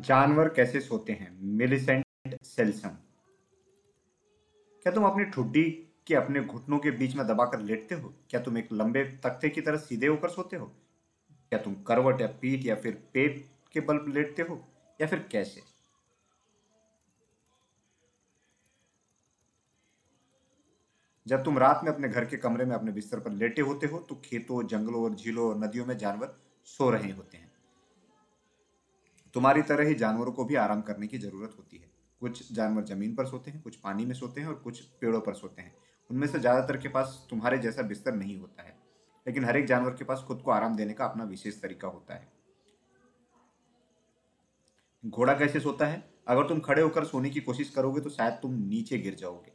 जानवर कैसे सोते हैं? Millicent Selsam. क्या तुम अपनी ठुड्डी के अपने घुटनों के बीच में दबाकर लेटते हो? क्या तुम एक लंबे तख्ते की तरह सीधे होकर सोते हो? क्या तुम करवट या पीठ या फिर पेट के बल लेटते हो? या फिर कैसे? जब तुम रात में अपने घर के कमरे में अपने बिस्तर पर लेटे होते हो तो खेतों, जंगलों और झीलों और नदियों में जानवर सो रहे होते हैं। तुम्हारी तरह ही जानवरों को भी आराम करने की ज़रूरत होती है। कुछ जानवर ज़मीन पर सोते हैं, कुछ पानी में सोते हैं और कुछ पेड़ों पर सोते हैं। उनमें से ज़्यादातर के पास तुम्हारे जैसा बिस्तर नहीं होता है, लेकिन हर एक जानवर के पास खुद को आराम देने का अपना विशेष तरीका होता है। घोड़ा कैसे सोता है? अगर तुम खड़े होकर सोने की कोशिश करोगे तो शायद तुम नीचे गिर जाओगे।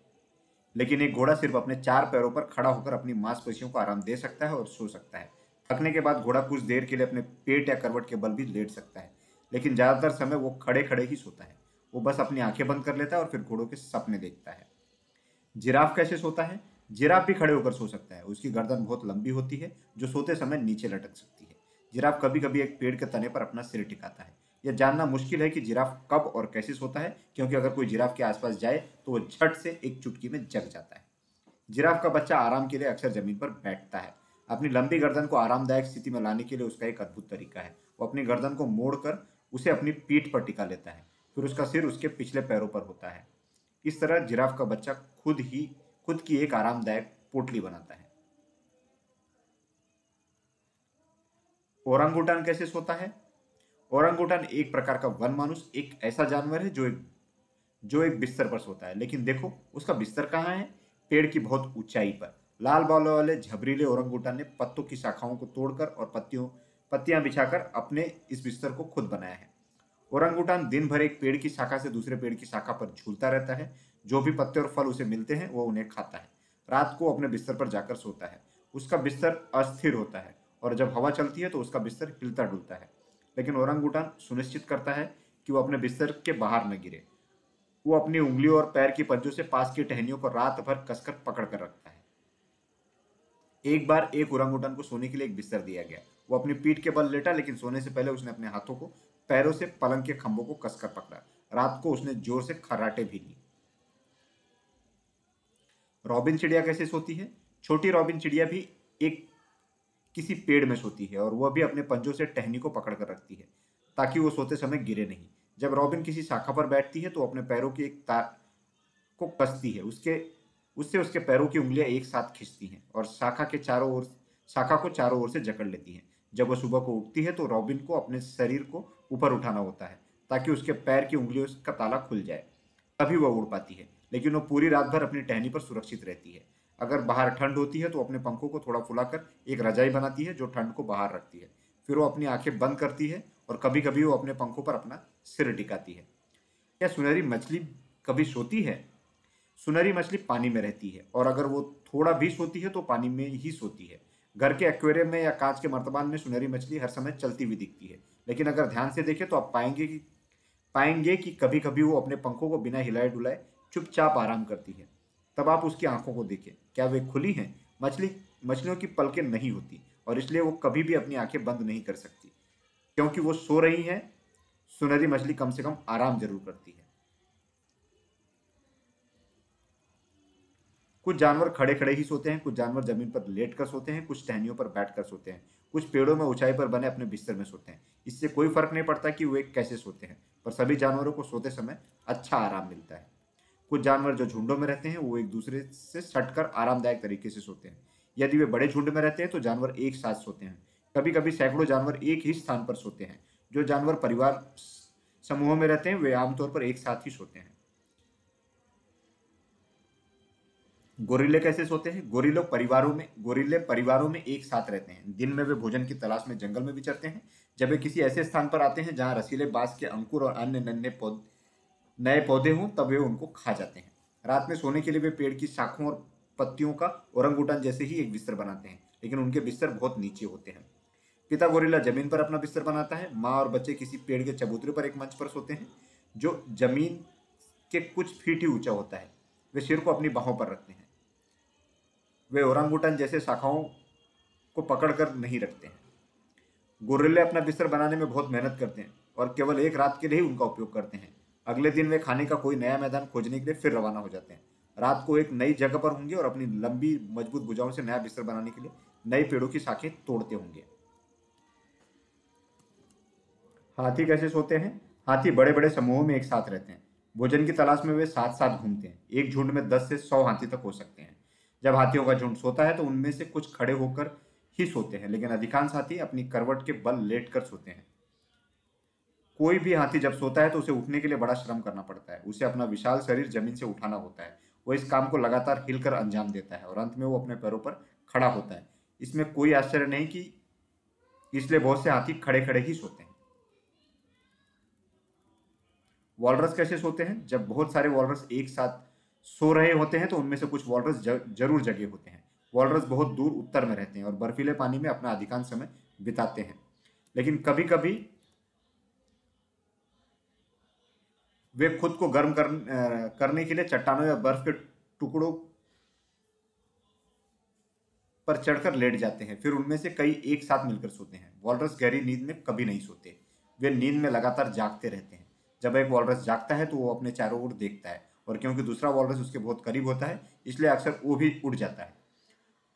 लेकिन एक घोड़ा सिर्फ़ अपने चार पैरों पर खड़ा होकर अपनी मांसपेशियों को आराम दे सकता है और सो सकता है। थकने के बाद घोड़ा कुछ देर के लिए अपने पेट या करवट के बल भी लेट सकता है। लेकिन ज़्यादातर समय वो खड़े खड़े ही सोता है। वो बस अपनी आँखें बंद कर लेता है और फिर घोड़ों के सपने देखता है। जिराफ कैसे सोता है? जिराफ भी खड़े होकर सो सकता है। उसकी गर्दन बहुत लंबी होती है, जो सोते समय नीचे लटक सकती है। जिराफ कभी कभी एक पेड़ के तने पर अपना सिर टिकाता है। यह जानना मुश्किल है कि जिराफ कब और कैसे सोता है, क्योंकि अगर कोई जिराफ के आसपास जाए तो वो झट से एक चुटकी में जग जाता है। जिराफ का बच्चा आराम के लिए अक्सर ज़मीन पर बैठता है। अपनी लंबी गर्दन को आरामदायक स्थिति में लाने के लिए उसका एक अद्भुत तरीका है। वो अपनी गर्दन को मोड़कर उसे अपनी पीठ पर टिका लेता है, फिर उसका सिर उसके पिछले पैरों पर होता है। इस तरह जिराफ का बच्चा खुद ही, खुद की एक आरामदायक पोटली बनाता है। ओरंगुटान कैसे सोता है? ओरंगुटान एक प्रकार का वन मानुष, एक ऐसा जानवर है जो एक जो एक बिस्तर पर सोता है। लेकिन देखो, उसका बिस्तर कहाँ है? पेड़ की बहुत ऊंचाई पर। लाल बालों वाले झबरीले ओरंगुटान ने पत्तों की शाखाओं को तोड़कर और पत्तियों पत्तियाँ बिछाकर अपने इस बिस्तर को खुद बनाया है। औरंगुटान दिन भर एक पेड़ की शाखा से दूसरे पेड़ की शाखा पर झूलता रहता है। जो भी पत्ते और फल उसे मिलते हैं, वो उन्हें खाता है। रात को अपने बिस्तर पर जाकर सोता है। उसका बिस्तर अस्थिर होता है और जब हवा चलती है तो उसका बिस्तर हिलता डुलता है। लेकिन औरंगुटान सुनिश्चित करता है कि वो अपने बिस्तर के बाहर न गिरे। वो अपनी उंगलियों और पैर की पंजों से पास की टहनियों को रात भर कसकर पकड़ कर रखता है। एक बार एक उरंगुटन को सोने के लिए एक बिस्तर दिया गया। वो अपनी पीठ के बल लेटा, लेकिन सोने से पहले उसने अपने हाथों को पैरों से पलंग के खंभों को कसकर पकड़ा। रात को उसने ज़ोर से खर्राटे भी ली रॉबिन चिड़िया कैसे सोती है? छोटी रॉबिन चिड़िया भी एक किसी पेड़ में सोती है और वह भी अपने पंजों से टहनी को पकड़ कर रखती है, ताकि वो सोते समय गिरे नहीं। जब रॉबिन किसी शाखा पर बैठती है तो अपने पैरों की एक तार को कसती है। उसके, उससे उसके पैरों की उंगलियाँ एक साथ खींचती हैं और शाखा के चारों ओर, शाखा को चारों ओर से जकड़ लेती हैं। जब वह सुबह को उठती है तो रॉबिन को अपने शरीर को ऊपर उठाना होता है, ताकि उसके पैर की उंगलियों का ताला खुल जाए। तभी वह उड़ पाती है, लेकिन वह पूरी रात भर अपनी टहनी पर सुरक्षित रहती है। अगर बाहर ठंड होती है तो अपने पंखों को थोड़ा फुलाकर एक रजाई बनाती है जो ठंड को बाहर रखती है। फिर वो अपनी आँखें बंद करती है और कभी कभी वो अपने पंखों पर अपना सिर टिकाती है। क्या सुनहरी मछली कभी सोती है? सुनहरी मछली पानी में रहती है, और अगर वो थोड़ा भी सोती है तो पानी में ही सोती है। घर के एक्वेरियम में या कांच के मर्तबान में सुनहरी मछली हर समय चलती हुई दिखती है। लेकिन अगर ध्यान से देखें तो आप पाएँगे कि पाएँगे कि कभी कभी वो अपने पंखों को बिना हिलाए डुलाए चुपचाप आराम करती है। तब आप उसकी आँखों को देखें। क्या वे खुली हैं? मछली, मछलियों की पलकें नहीं होती और इसलिए वो कभी भी अपनी आँखें बंद नहीं कर सकती। क्योंकि वो सो रही हैं, सुनहरी मछली कम से कम आराम ज़रूर करती है। कुछ जानवर खड़े खड़े ही सोते हैं, कुछ जानवर ज़मीन पर लेट कर सोते हैं, कुछ टहनियों पर बैठ कर सोते हैं, कुछ पेड़ों में ऊंचाई पर बने अपने बिस्तर में सोते हैं। इससे कोई फ़र्क नहीं पड़ता कि वे कैसे सोते हैं, पर सभी जानवरों को सोते समय अच्छा आराम मिलता है। कुछ जानवर जो झुंडों में रहते हैं, वो एक दूसरे से सटकर आरामदायक तरीके से सोते हैं। यदि वे बड़े झुंड में रहते हैं तो जानवर एक साथ सोते हैं। कभी कभी सैकड़ों जानवर एक ही स्थान पर सोते हैं। जो जानवर परिवार, समूहों में रहते हैं, वे आमतौर पर एक साथ ही सोते हैं। गोरिल्ले कैसे सोते हैं? गोरिल्लो परिवारों में, गोरिल्ले परिवारों में एक साथ रहते हैं। दिन में वे भोजन की तलाश में जंगल में विचरते हैं। जब वे किसी ऐसे स्थान पर आते हैं जहाँ रसीले बाँस के अंकुर और अन्य नन्हे पौधे, नए पौधे हों, तब वे उनको खा जाते हैं। रात में सोने के लिए वे पेड़ की शाखों और पत्तियों का औरंगुटान जैसे ही एक बिस्तर बनाते हैं, लेकिन उनके बिस्तर बहुत नीचे होते हैं। पिता गोरिल्ला ज़मीन पर अपना बिस्तर बनाता है। माँ और बच्चे किसी पेड़ के चबूतरे पर एक मंच पर सोते हैं, जो ज़मीन के कुछ फीट ही ऊँचा होता है। वे सिर को अपनी बाहों पर रखते हैं। वे औरंगुटन जैसे शाखाओं को पकड़ कर नहीं रखते हैं। गोरिल्ले अपना बिस्तर बनाने में बहुत मेहनत करते हैं और केवल एक रात के लिए ही उनका उपयोग करते हैं। अगले दिन वे खाने का कोई नया मैदान खोजने के लिए फिर रवाना हो जाते हैं। रात को एक नई जगह पर होंगे और अपनी लंबी, मज़बूत भुजाओं से नया बिस्तर बनाने के लिए नए पेड़ों की शाखें तोड़ते होंगे। हाथी कैसे सोते हैं? हाथी बड़े बड़े समूहों में एक साथ रहते हैं। भोजन की तलाश में वे साथ साथ घूमते हैं। एक झुंड में दस से सौ हाथी तक हो सकते हैं। जब हाथियों का झुंड सोता है तो उनमें से कुछ खड़े होकर ही सोते हैं, लेकिन अधिकांश हाथी अपनी करवट के बल लेट कर सोते हैं। कोई भी हाथी जब सोता है तो उसे उठने के लिए बड़ा श्रम करना पड़ता है। उसे अपना विशाल शरीर ज़मीन से उठाना होता है। वो इस काम को लगातार हिलकर अंजाम देता है और अंत में वो अपने पैरों पर खड़ा होता है। इसमें कोई आश्चर्य नहीं कि इसलिए बहुत से हाथी खड़े खड़े ही सोते हैं। वॉलरस कैसे सोते हैं? जब बहुत सारे वॉलरस एक साथ सो रहे होते हैं तो उनमें से कुछ वॉलरस ज़रूर जगे होते हैं। वॉलरस बहुत दूर उत्तर में रहते हैं और बर्फीले पानी में अपना अधिकांश समय बिताते हैं। लेकिन कभी कभी वे खुद को गर्म कर, करने के लिए चट्टानों या बर्फ़ के टुकड़ों पर चढ़कर लेट जाते हैं। फिर उनमें से कई एक साथ मिलकर सोते हैं। वॉलरस गहरी नींद में कभी नहीं सोते। वे नींद में लगातार जागते रहते हैं। जब एक वॉलरस जागता है तो वो अपने चारों ओर देखता है। और क्योंकि दूसरा वॉलरस उसके बहुत करीब होता है, इसलिए अक्सर वो भी उड़ जाता है।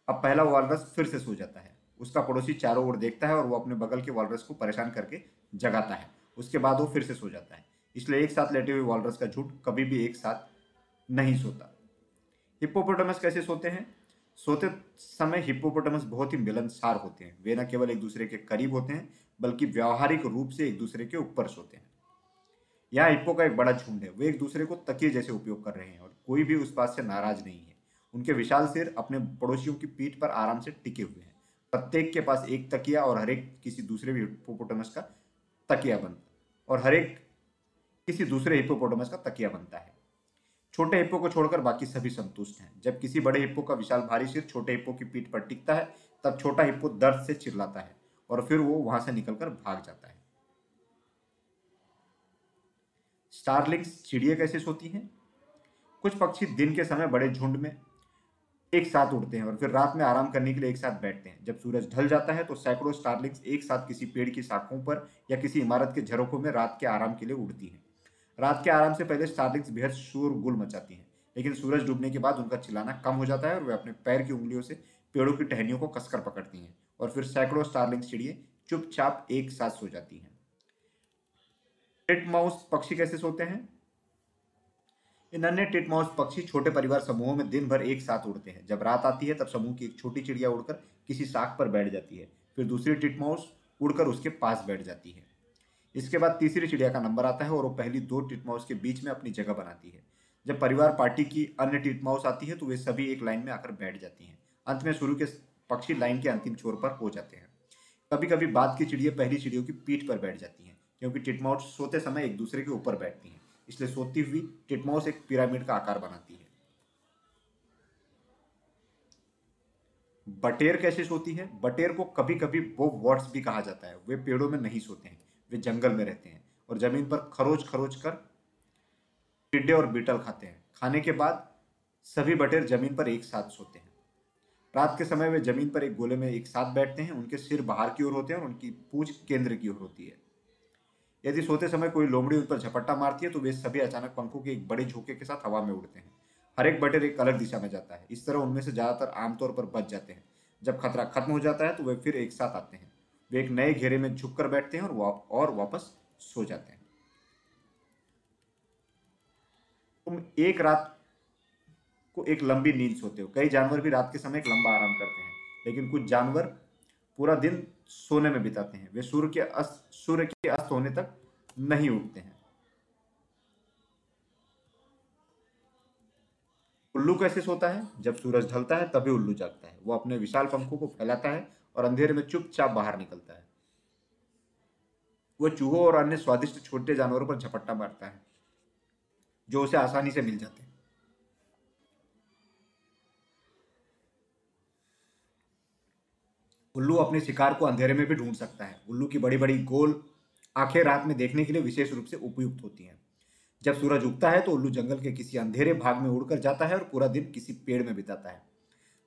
अब पहला वॉलरस फिर से सो जाता है। उसका पड़ोसी चारों ओर देखता है और वो अपने बगल के वॉलरस को परेशान करके जगाता है। उसके बाद वो फिर से सो जाता है। इसलिए एक साथ लेटे हुए वॉलरस का झूठ कभी भी एक साथ नहीं सोता। हिप्पोपोटामस कैसे सोते हैं? सोते समय हिप्पोपोटामस बहुत ही मिलनसार होते हैं। वे न केवल एक दूसरे के करीब होते हैं, बल्कि व्यावहारिक रूप से एक दूसरे के ऊपर सोते हैं। यहाँ हिप्पो का एक बड़ा झुंड है, वे एक दूसरे को तकिए जैसे उपयोग कर रहे हैं और कोई भी उस बात से नाराज़ नहीं है। उनके विशाल सिर अपने पड़ोसियों की पीठ पर आराम से टिके हुए हैं। प्रत्येक के पास एक तकिया और हर एक किसी दूसरे भी हिप्पोपोटामस का तकिया बनता और हरेक किसी दूसरे हिप्पोपोटामस का तकिया बनता है। छोटे हिप्पो को छोड़कर बाकी सभी संतुष्ट हैं। जब किसी बड़े हिप्पो का विशाल भारी सिर छोटे हिप्पो की पीठ पर टिकता है, तब छोटा हिप्पो दर्द से चिल्लाता है और फिर वो वहाँ से निकलकर भाग जाता है। स्टारलिंग्स चिड़िया कैसे सोती हैं? कुछ पक्षी दिन के समय बड़े झुंड में एक साथ उड़ते हैं और फिर रात में आराम करने के लिए एक साथ बैठते हैं। जब सूरज ढल जाता है तो सैकड़ों स्टारलिंग्स एक साथ किसी पेड़ की शाखों पर या किसी इमारत के झरोखों में रात के आराम के लिए उड़ती हैं। रात के आराम से पहले स्टारलिंग्स बेहद शोर गुल मचाती हैं, लेकिन सूरज डूबने के बाद उनका चिल्लाना कम हो जाता है और वे अपने पैर की उंगलियों से पेड़ों की टहनियों को कसकर पकड़ती हैं और फिर सैकड़ों स्टारलिंग्स चिड़िए चुपचाप एक साथ सो जाती हैं। टिटमाउस पक्षी कैसे सोते हैं? इन अन्य टिटमाउस पक्षी छोटे परिवार समूहों में दिन भर एक साथ उड़ते हैं। जब रात आती है, तब समूह की एक छोटी चिड़िया उड़कर किसी साख पर बैठ जाती है। फिर दूसरी टिटमाउस उड़कर उसके पास बैठ जाती है। इसके बाद तीसरी चिड़िया का नंबर आता है और वो पहली दो टिटमाउस के बीच में अपनी जगह बनाती है। जब परिवार पार्टी की अन्य टिटमाउस आती है तो वे सभी एक लाइन में आकर बैठ जाती हैं। अंत में शुरू के पक्षी लाइन के अंतिम छोर पर हो जाते हैं। कभी कभी बाद की चिड़िया पहली चिड़ियों की पीठ पर बैठ जाती हैं। क्योंकि टिटमाउस सोते समय एक दूसरे के ऊपर बैठती हैं। इसलिए सोती हुई टिटमाउस एक पिरामिड का आकार बनाती है। बटेर कैसे सोती है? बटेर को कभी कभी बोब वॉट्स भी कहा जाता है। वे पेड़ों में नहीं सोते हैं। वे जंगल में रहते हैं और ज़मीन पर खरोच खरोच कर टिड्डे और बीटल खाते हैं। खाने के बाद सभी बटेर ज़मीन पर एक साथ सोते हैं। रात के समय वे ज़मीन पर एक गोले में एक साथ बैठते हैं। उनके सिर बाहर की ओर होते हैं और उनकी पूछ केंद्र की ओर होती है। यदि सोते समय कोई लोमड़ी उन पर झपट्टा मारती है तो वे सभी अचानक पंखों के एक बड़े झोंके के साथ हवा में उड़ते हैं। हर एक बटेर एक अलग दिशा में जाता है। इस तरह उनमें से ज़्यादातर आमतौर पर बच जाते हैं। जब खतरा खत्म हो जाता है तो वे फिर एक साथ आते हैं। वे एक नए घेरे में झुककर बैठते हैं और, वाप, और वापस सो जाते हैं। तुम एक रात को एक लंबी नींद सोते हो। कई जानवर भी रात के समय एक लंबा आराम करते हैं लेकिन कुछ जानवर पूरा दिन सोने में बिताते हैं। वे सूर्य के अस्त, सूर्य के अस्त होने तक नहीं उठते हैं। उल्लू कैसे सोता है? जब सूरज ढलता है, तभी उल्लू जागता है। वो अपने विशाल पंखों को फैलाता है और अंधेरे में चुपचाप बाहर निकलता है। वो चूहों और अन्य स्वादिष्ट छोटे जानवरों पर झपट्टा मारता है, जो उसे आसानी से मिल जाते हैं। उल्लू अपने शिकार को अंधेरे में भी ढूंढ सकता है। उल्लू की बड़ी बड़ी गोल आँखें रात में देखने के लिए विशेष रूप से उपयुक्त होती हैं। जब सूरज उगता है तो उल्लू जंगल के किसी अंधेरे भाग में उड़कर जाता है और पूरा दिन किसी पेड़ में बिताता है।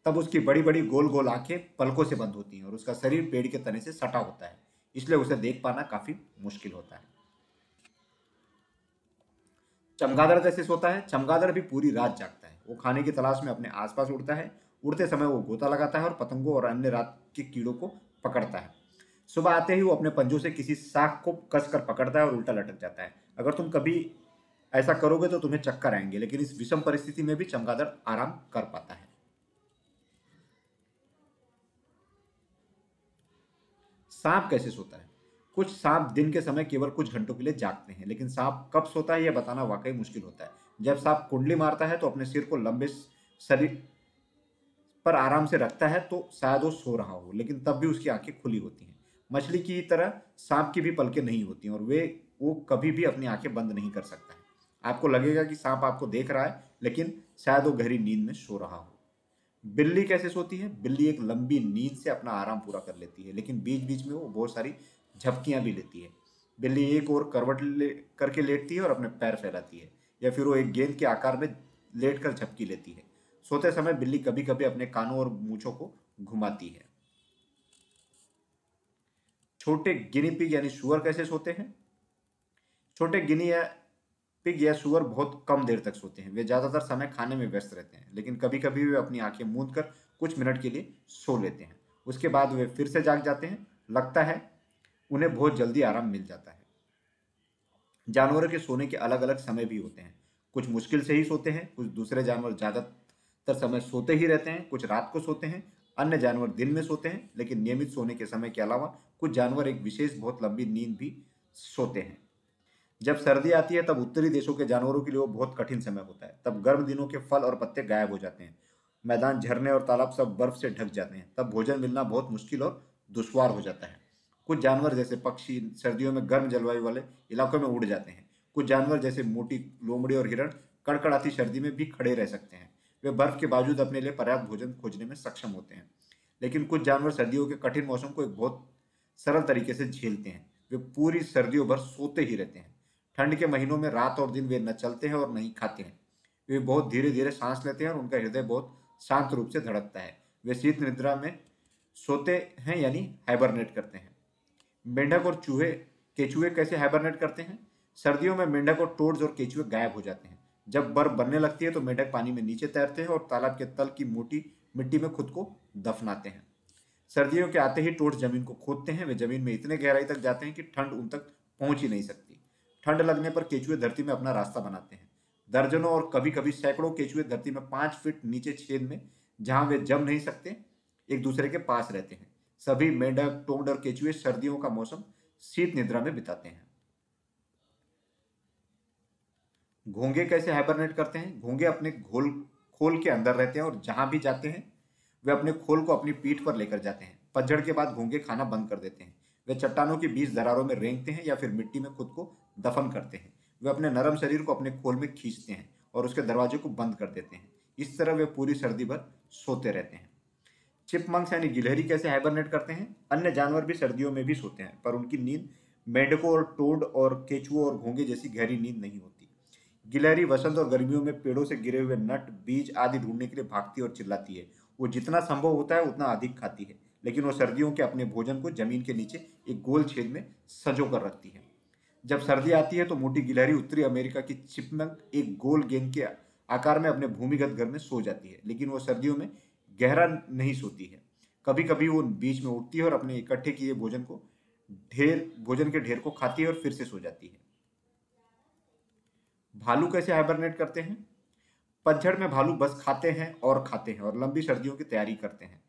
तब उसकी बड़ी बड़ी गोल गोल आँखें पलकों से बंद होती हैं और उसका शरीर पेड़ के तने से सटा होता है, इसलिए उसे देख पाना काफ़ी मुश्किल होता है। चमगादड़ जैसे सोता है? चमगादड़ भी पूरी रात जागता है। वो खाने की तलाश में अपने आसपास उड़ता है उड़ते समय वो गोता लगाता है और पतंगों और अन्य रात के कीड़ों को पकड़ता है। सुबह आते ही वो अपने पंजों से किसी शाख को कस कर पकड़ता है और उल्टा लटक जाता है। अगर तुम कभी ऐसा करोगे तो तुम्हें चक्कर आएँगे, लेकिन इस विषम परिस्थिति में भी चमगादड़ आराम कर पाता है। सांप कैसे सोता है? कुछ सांप दिन के समय केवल कुछ घंटों के लिए जागते हैं, लेकिन सांप कब सोता है यह बताना वाकई मुश्किल होता है। जब सांप कुंडली मारता है तो अपने सिर को लंबे शरीर पर आराम से रखता है तो शायद वो सो रहा हो, लेकिन तब भी उसकी आँखें खुली होती हैं। मछली की तरह सांप की भी पलकें नहीं होती और वे, वो कभी भी अपनी आँखें बंद नहीं कर सकता है। आपको लगेगा कि सांप आपको देख रहा है, लेकिन शायद वो गहरी नींद में सो रहा हो। बिल्ली कैसे सोती है? बिल्ली एक लंबी नींद से अपना आराम पूरा कर लेती है, लेकिन बीच बीच में वो बहुत सारी झपकियाँ भी लेती है। बिल्ली एक और करवट ले, करके लेटती है और अपने पैर फैलाती है, या फिर वो एक गेंद के आकार में लेट कर झपकी लेती है। सोते समय बिल्ली कभी कभी अपने कानों और मूछों को घुमाती है। छोटे गिनी पिग यानी सुअर कैसे सोते हैं? छोटे गिनी या पिग या सुअर बहुत कम देर तक सोते हैं। वे ज़्यादातर समय खाने में व्यस्त रहते हैं, लेकिन कभी कभी वे अपनी आँखें मूंद कर कुछ मिनट के लिए सो लेते हैं। उसके बाद वे फिर से जाग जाते हैं। लगता है उन्हें बहुत जल्दी आराम मिल जाता है। जानवरों के सोने के अलग अलग समय भी होते हैं। कुछ मुश्किल से ही सोते हैं, कुछ दूसरे जानवर ज़्यादातर समय सोते ही रहते हैं, कुछ रात को सोते हैं, अन्य जानवर दिन में सोते हैं, लेकिन नियमित सोने के समय के अलावा कुछ जानवर एक विशेष बहुत लंबी नींद भी सोते हैं। जब सर्दी आती है, तब उत्तरी देशों के जानवरों के लिए वो बहुत कठिन समय होता है। तब गर्म दिनों के फल और पत्ते गायब हो जाते हैं। मैदान झरने और तालाब सब बर्फ़ से ढक जाते हैं। तब भोजन मिलना बहुत मुश्किल और दुश्वार हो जाता है। कुछ जानवर जैसे पक्षी सर्दियों में गर्म जलवायु वाले इलाकों में उड़ जाते हैं। कुछ जानवर जैसे मोटी लोमड़ी और हिरण कड़कड़ाती सर्दी में भी खड़े रह सकते हैं। वे बर्फ़ के बावजूद अपने लिए पर्याप्त भोजन खोजने में सक्षम होते हैं। लेकिन कुछ जानवर सर्दियों के कठिन मौसम को एक बहुत सरल तरीके से झेलते हैं। वे पूरी सर्दियों भर सोते ही रहते हैं। ठंड के महीनों में रात और दिन वे न चलते हैं और नहीं खाते हैं। वे बहुत धीरे धीरे सांस लेते हैं और उनका हृदय बहुत शांत रूप से धड़कता है। वे शीत निद्रा में सोते हैं यानी हाइबरनेट करते हैं। मेंढक और चूहे, केचुए कैसे हाइबरनेट करते हैं? सर्दियों में मेंढक और टोड्स और केचुए गायब हो जाते हैं। जब बर्फ़ बनने लगती है तो मेढक पानी में नीचे तैरते हैं और तालाब के तल की मोटी मिट्टी में खुद को दफनाते हैं। सर्दियों के आते ही टोट ज़मीन को खोदते हैं। वे ज़मीन में इतने गहराई तक जाते हैं कि ठंड उन तक पहुँच ही नहीं सकती। ठंड लगने पर केचुए धरती में अपना रास्ता बनाते हैं। दर्जनों और कभी कभी सैकड़ों केचुए धरती में पाँच फीट नीचे छेद में, जहाँ वे जम नहीं सकते, एक दूसरे के पास रहते हैं। सभी मेंढक टोंड और केचुए सर्दियों का मौसम शीत निद्रा में बिताते हैं। घोंगे कैसे हाइबरनेट करते हैं? घोंगे अपने घोल, खोल के अंदर रहते हैं और जहाँ भी जाते हैं, वे अपने खोल को अपनी पीठ पर लेकर जाते हैं। पतझड़ के बाद घोंगे खाना बंद कर देते हैं। वे चट्टानों के बीच दरारों में रेंगते हैं या फिर मिट्टी में खुद को दफन करते हैं। वे अपने नरम शरीर को अपने खोल में खींचते हैं और उसके दरवाजे को बंद कर देते हैं। इस तरह वे पूरी सर्दी भर सोते रहते हैं। चिपमंक्स यानी गिलहरी कैसे हाइबरनेट करते हैं? अन्य जानवर भी सर्दियों में भी सोते हैं, पर उनकी नींद मेंढकों और टोड और केचुओं और घोंगे जैसी गहरी नींद नहीं होती। गिलहरी वसंत और गर्मियों में पेड़ों से गिरे हुए नट, बीज आदि ढूँढने के लिए भागती और चिल्लाती है। वो जितना संभव होता है, उतना अधिक खाती है। लेकिन वो सर्दियों के अपने भोजन को ज़मीन के नीचे एक गोल छेद में सजो कर रखती है। जब सर्दी आती है तो मोटी गिलहरी उत्तरी अमेरिका की चिपमंक एक गोल गेंद के आकार में अपने भूमिगत घर में सो जाती है। लेकिन वो सर्दियों में गहरा नहीं सोती है। कभी कभी वो बीच में उठती है और अपने इकट्ठे किए भोजन को ढेर, भोजन के ढेर को खाती है और फिर से सो जाती है। भालू कैसे हाइबरनेट करते हैं? पतझड़ में भालू बस खाते हैं और खाते हैं और लंबी सर्दियों की तैयारी करते हैं।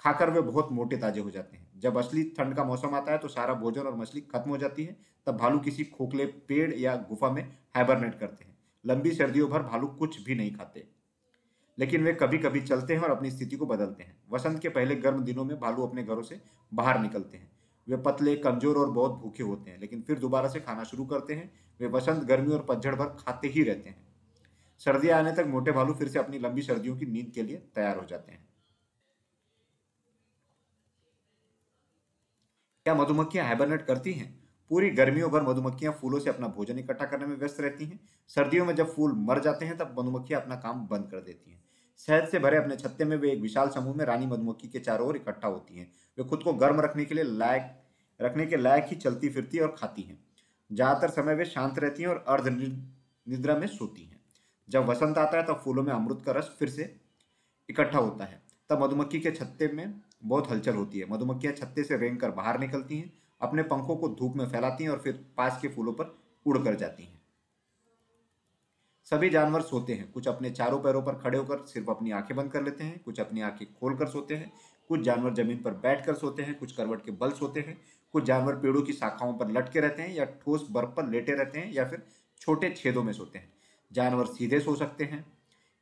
खाकर वे बहुत मोटे ताजे हो जाते हैं। जब असली ठंड का मौसम आता है तो सारा भोजन और मछली खत्म हो जाती है, तब भालू किसी खोखले पेड़ या गुफा में हाइबरनेट करते हैं। लंबी सर्दियों भर भालू कुछ भी नहीं खाते। लेकिन वे कभी कभी चलते हैं और अपनी स्थिति को बदलते हैं। वसंत के पहले गर्म दिनों में भालू अपने घरों से बाहर निकलते हैं। वे पतले, कमज़ोर और बहुत भूखे होते हैं, लेकिन फिर दोबारा से खाना शुरू करते हैं वे वसंत, गर्मी और पतझड़ भर खाते ही रहते हैं। सर्दियाँ आने तक मोटे भालू फिर से अपनी लंबी सर्दियों की नींद के लिए तैयार हो जाते हैं। क्या मधुमक्खियाँ हाइबरनेट करती हैं? पूरी गर्मियों भर मधुमक्खियाँ फूलों से अपना भोजन इकट्ठा करने में व्यस्त रहती हैं। सर्दियों में जब फूल मर जाते हैं, तब मधुमक्खियाँ अपना काम बंद कर देती हैं। शहद से भरे अपने छत्ते में वे एक विशाल समूह में रानी मधुमक्खी के चारों ओर इकट्ठा होती हैं। वे खुद को गर्म रखने के लिए लायक, रखने के लायक ही चलती फिरती और खाती हैं। ज़्यादातर समय वे शांत रहती हैं और अर्ध निद्रा में सोती हैं। जब वसंत आता है तब फूलों में अमृत का रस फिर से इकट्ठा होता है। तब मधुमक्खी के छत्ते में बहुत हलचल होती है। मधुमक्खियाँ छत्ते से रेंग कर बाहर निकलती हैं, अपने पंखों को धूप में फैलाती हैं और फिर पास के फूलों पर उड़ कर जाती हैं। सभी जानवर सोते हैं। कुछ अपने चारों पैरों पर खड़े होकर सिर्फ़ अपनी आँखें बंद कर लेते हैं। कुछ अपनी आँखें खोलकर सोते हैं। कुछ जानवर ज़मीन पर बैठकर सोते हैं। कुछ करवट के बल सोते हैं। कुछ जानवर पेड़ों की शाखाओं पर लटके रहते हैं या ठोस बर्फ़ पर लेटे रहते हैं या फिर छोटे छेदों में सोते हैं। जानवर सीधे सो सकते हैं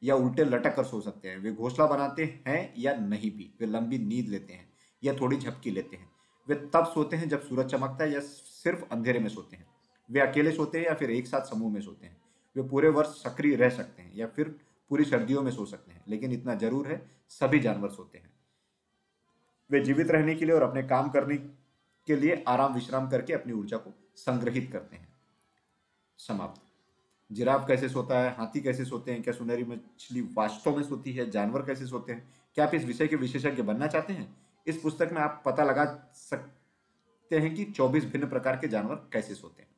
या उल्टे लटक कर सो सकते हैं। वे घोंसला बनाते हैं या नहीं भी, वे लंबी नींद लेते हैं या थोड़ी झपकी लेते हैं। वे तब सोते हैं जब सूरज चमकता है या सिर्फ़ अंधेरे में सोते हैं। वे अकेले सोते हैं या फिर एक साथ समूह में सोते हैं। वे पूरे वर्ष सक्रिय रह सकते हैं या फिर पूरी सर्दियों में सो सकते हैं, लेकिन इतना ज़रूर है सभी जानवर सोते हैं। वे जीवित रहने के लिए और अपने काम करने के लिए आराम विश्राम करके अपनी ऊर्जा को संग्रहित करते हैं। समाप्त। जिराफ कैसे सोता है, हाथी कैसे सोते हैं, क्या सुनहरी मछली वास्तव में सोती है, जानवर कैसे सोते हैं, क्या आप इस विषय के विशेषज्ञ बनना चाहते हैं? इस पुस्तक में आप पता लगा सकते हैं कि 24 भिन्न प्रकार के जानवर कैसे सोते हैं।